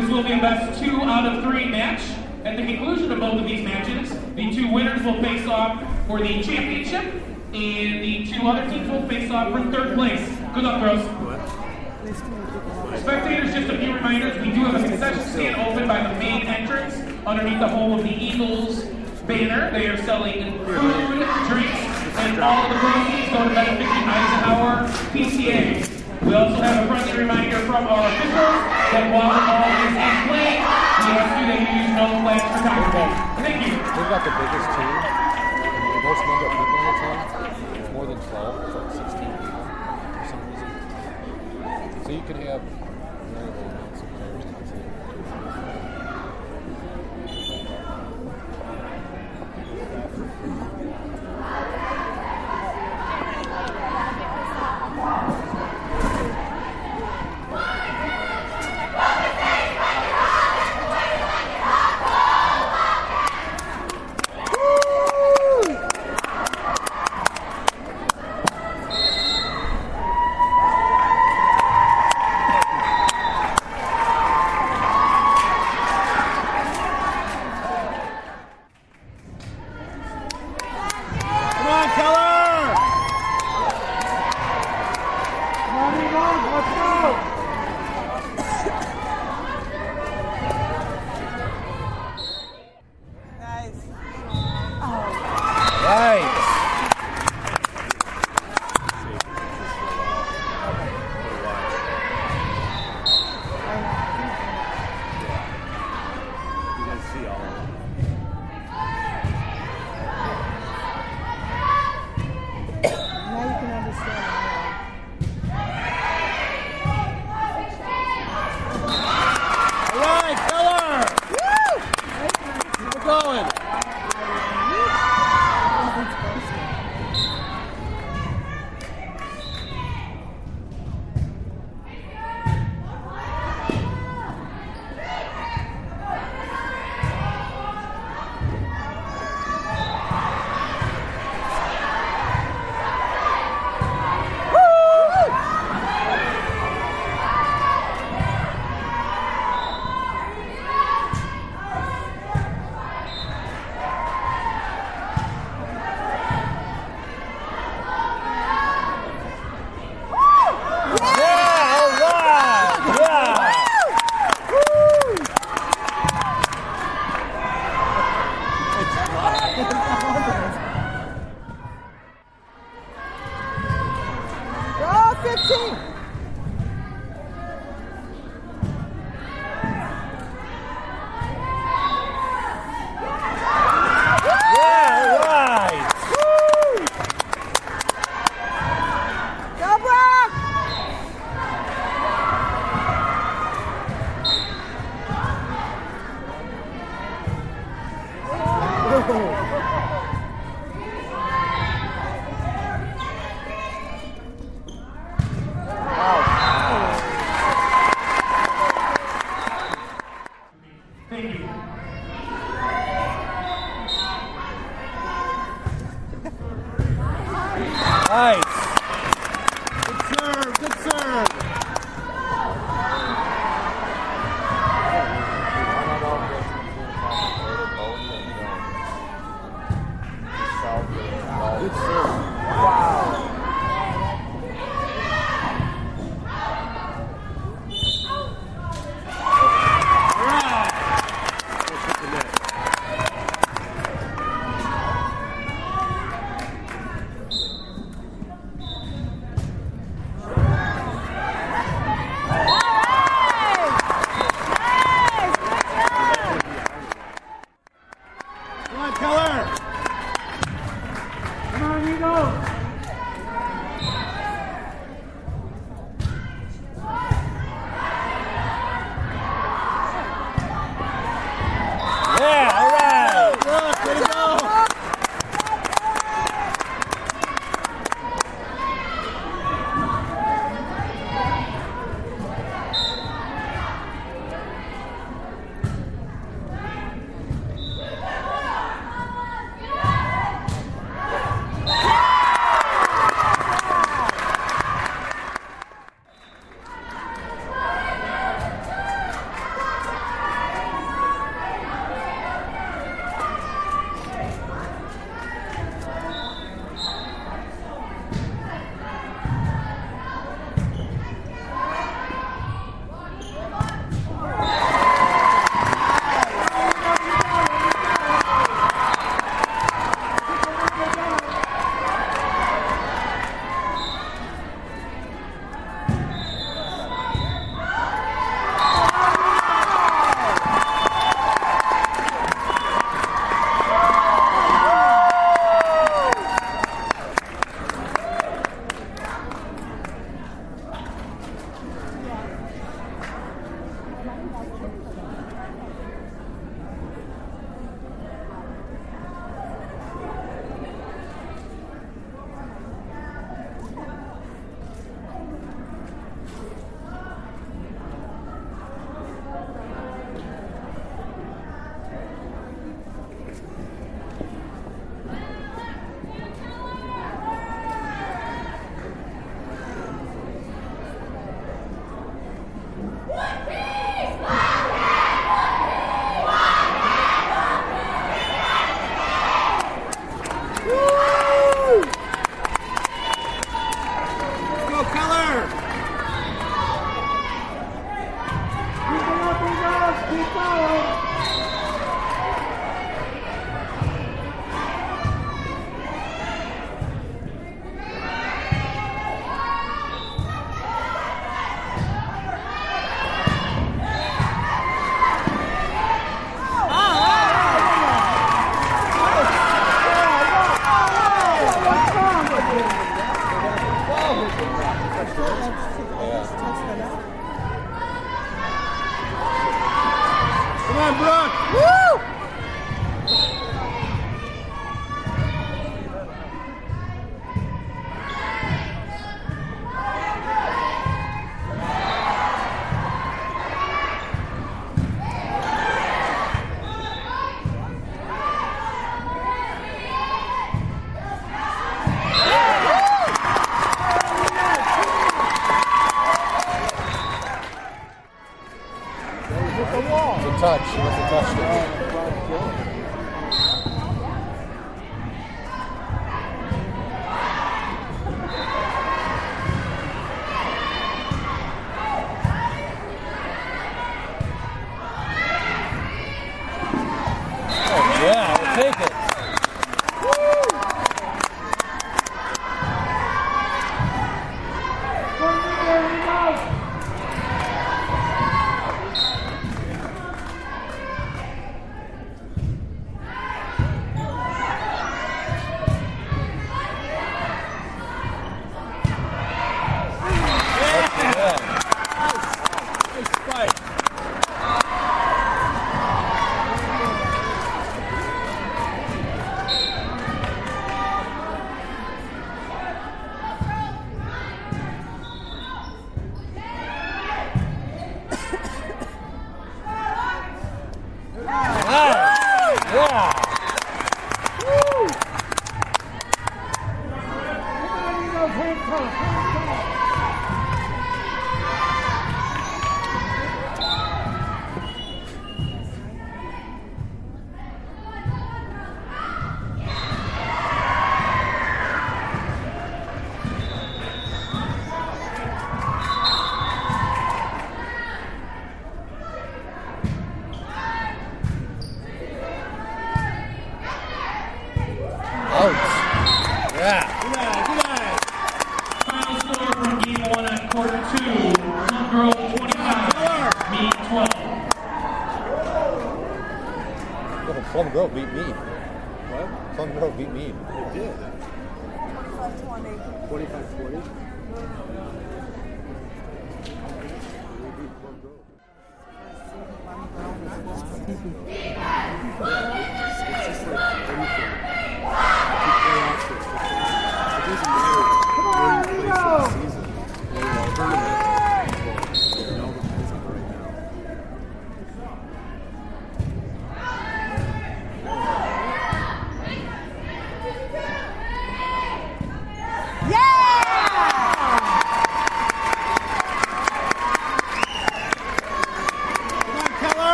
This will be a best two out of three match. At the conclusion of both of these matches, the two winners will face off for the championship, and the two other teams will face off for third place. Good luck, bros. Spectators, just a few reminders. We do have a concession stand open by the main entrance underneath the home of the Eagles banner. They are selling food, drinks, and all the proceeds go to benefiting Eisenhower PCA. We also have a friendly reminder from our officials that while the ball is in play, we ask you that you use no flags for photography. Thank you. They've got the biggest team, and the most number of people on the team. It's more than 12, it's like 16 people for some reason. So you could have Você tá achando?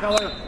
Keller.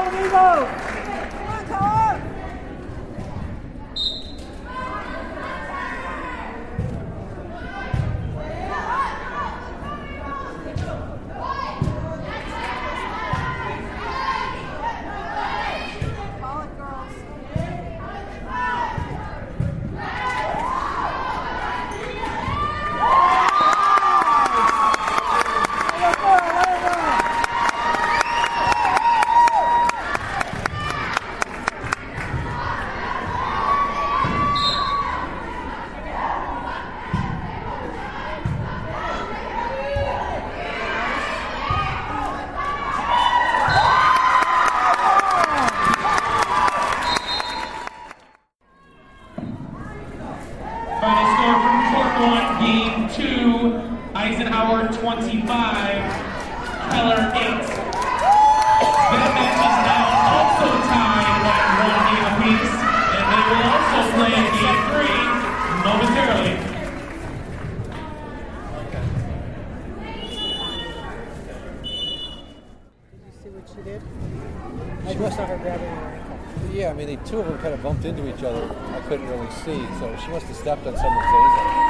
Go Eagles! see what she did? I she must have her grabbing her ankle. Yeah, I mean, the two of them kind of bumped into each other. I couldn't really see, so she must have stepped on someone's ankle.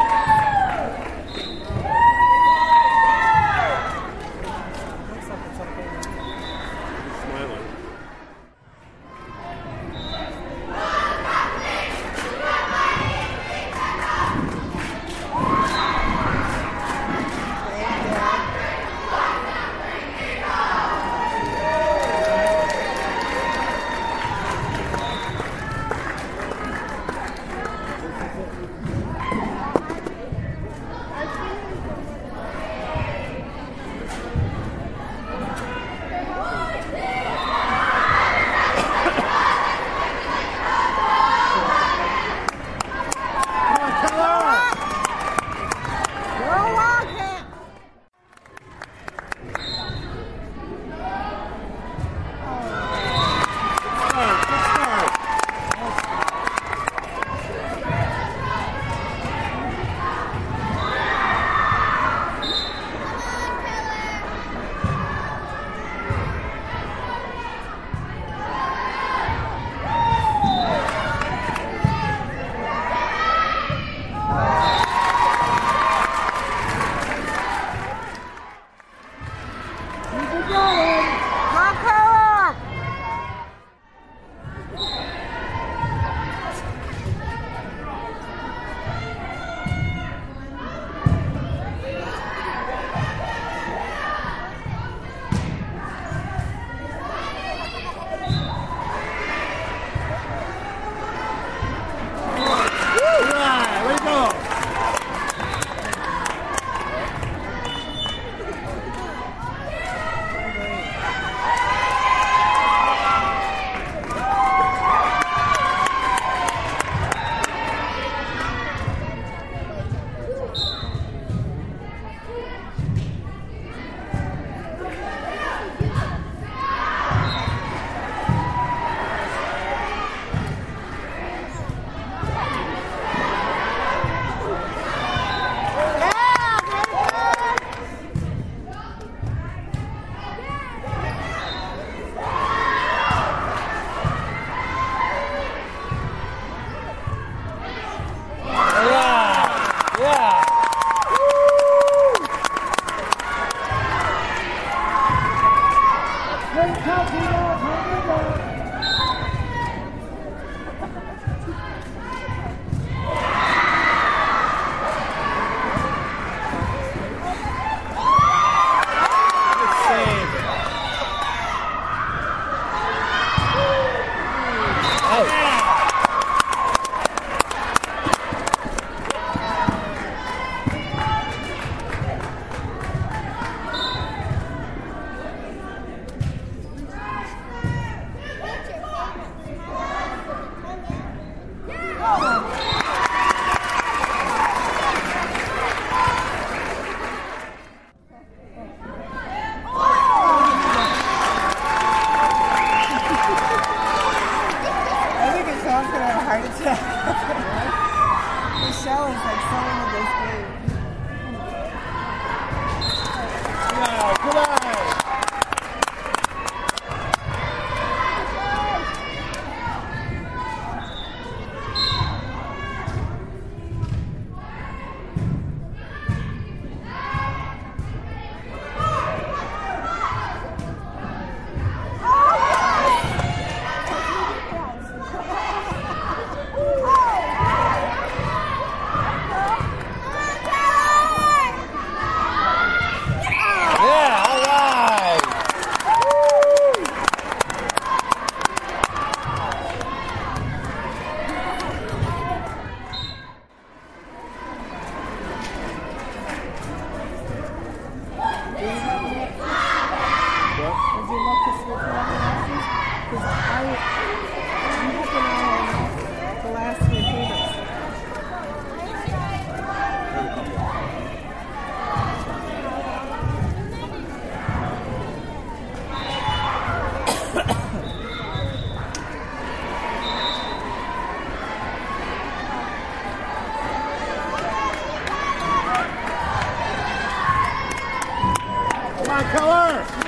Color.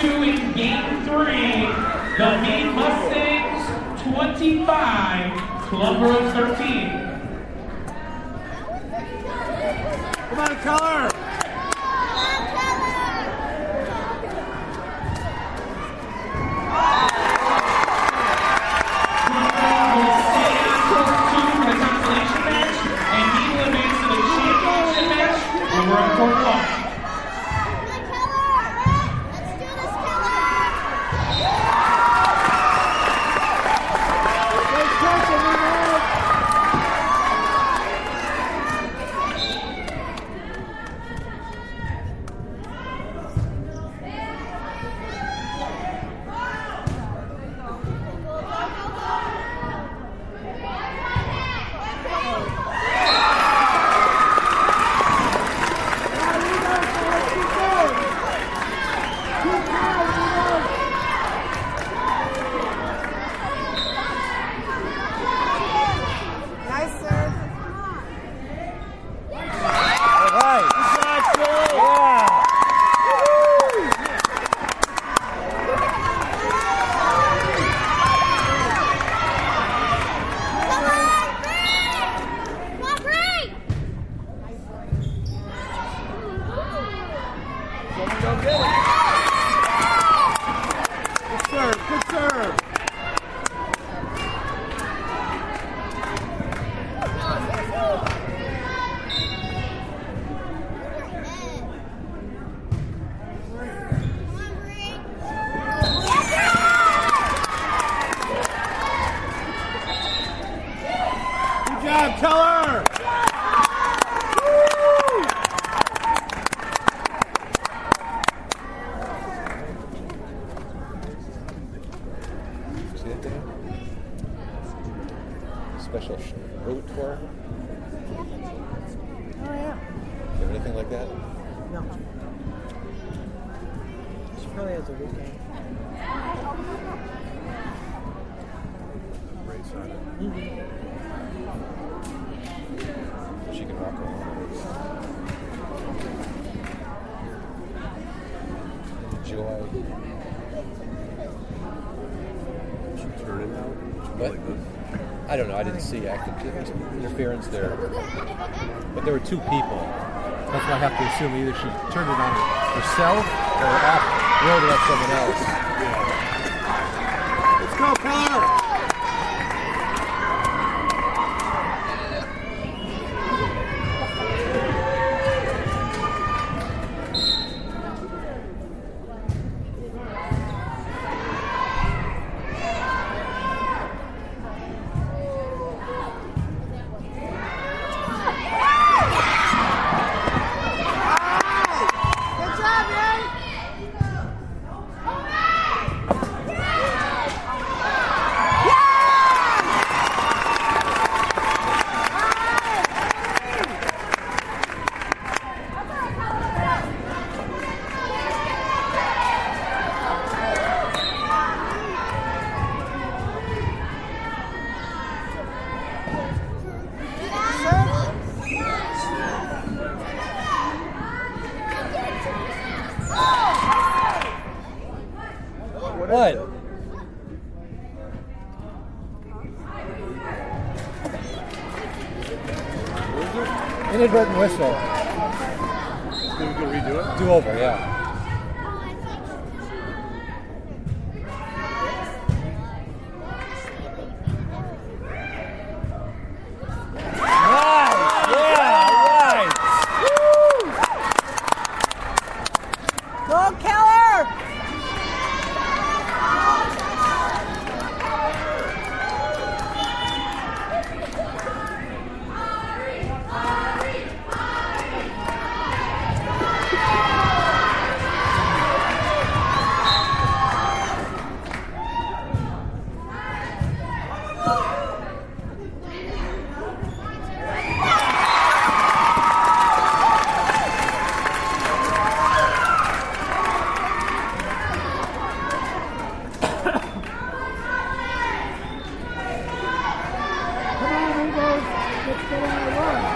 two in game three, the Maine Mustangs 25, Club 13. Come on, color! Turn it out. What? like. I don't know. I didn't see active interference there, but there were two people. That's why I have to assume either she turned it on herself or off rolled it up someone else. Let's go, Keller! What? Inadvertent whistle. Then we can redo it? Do over, yeah. Let's get on the run.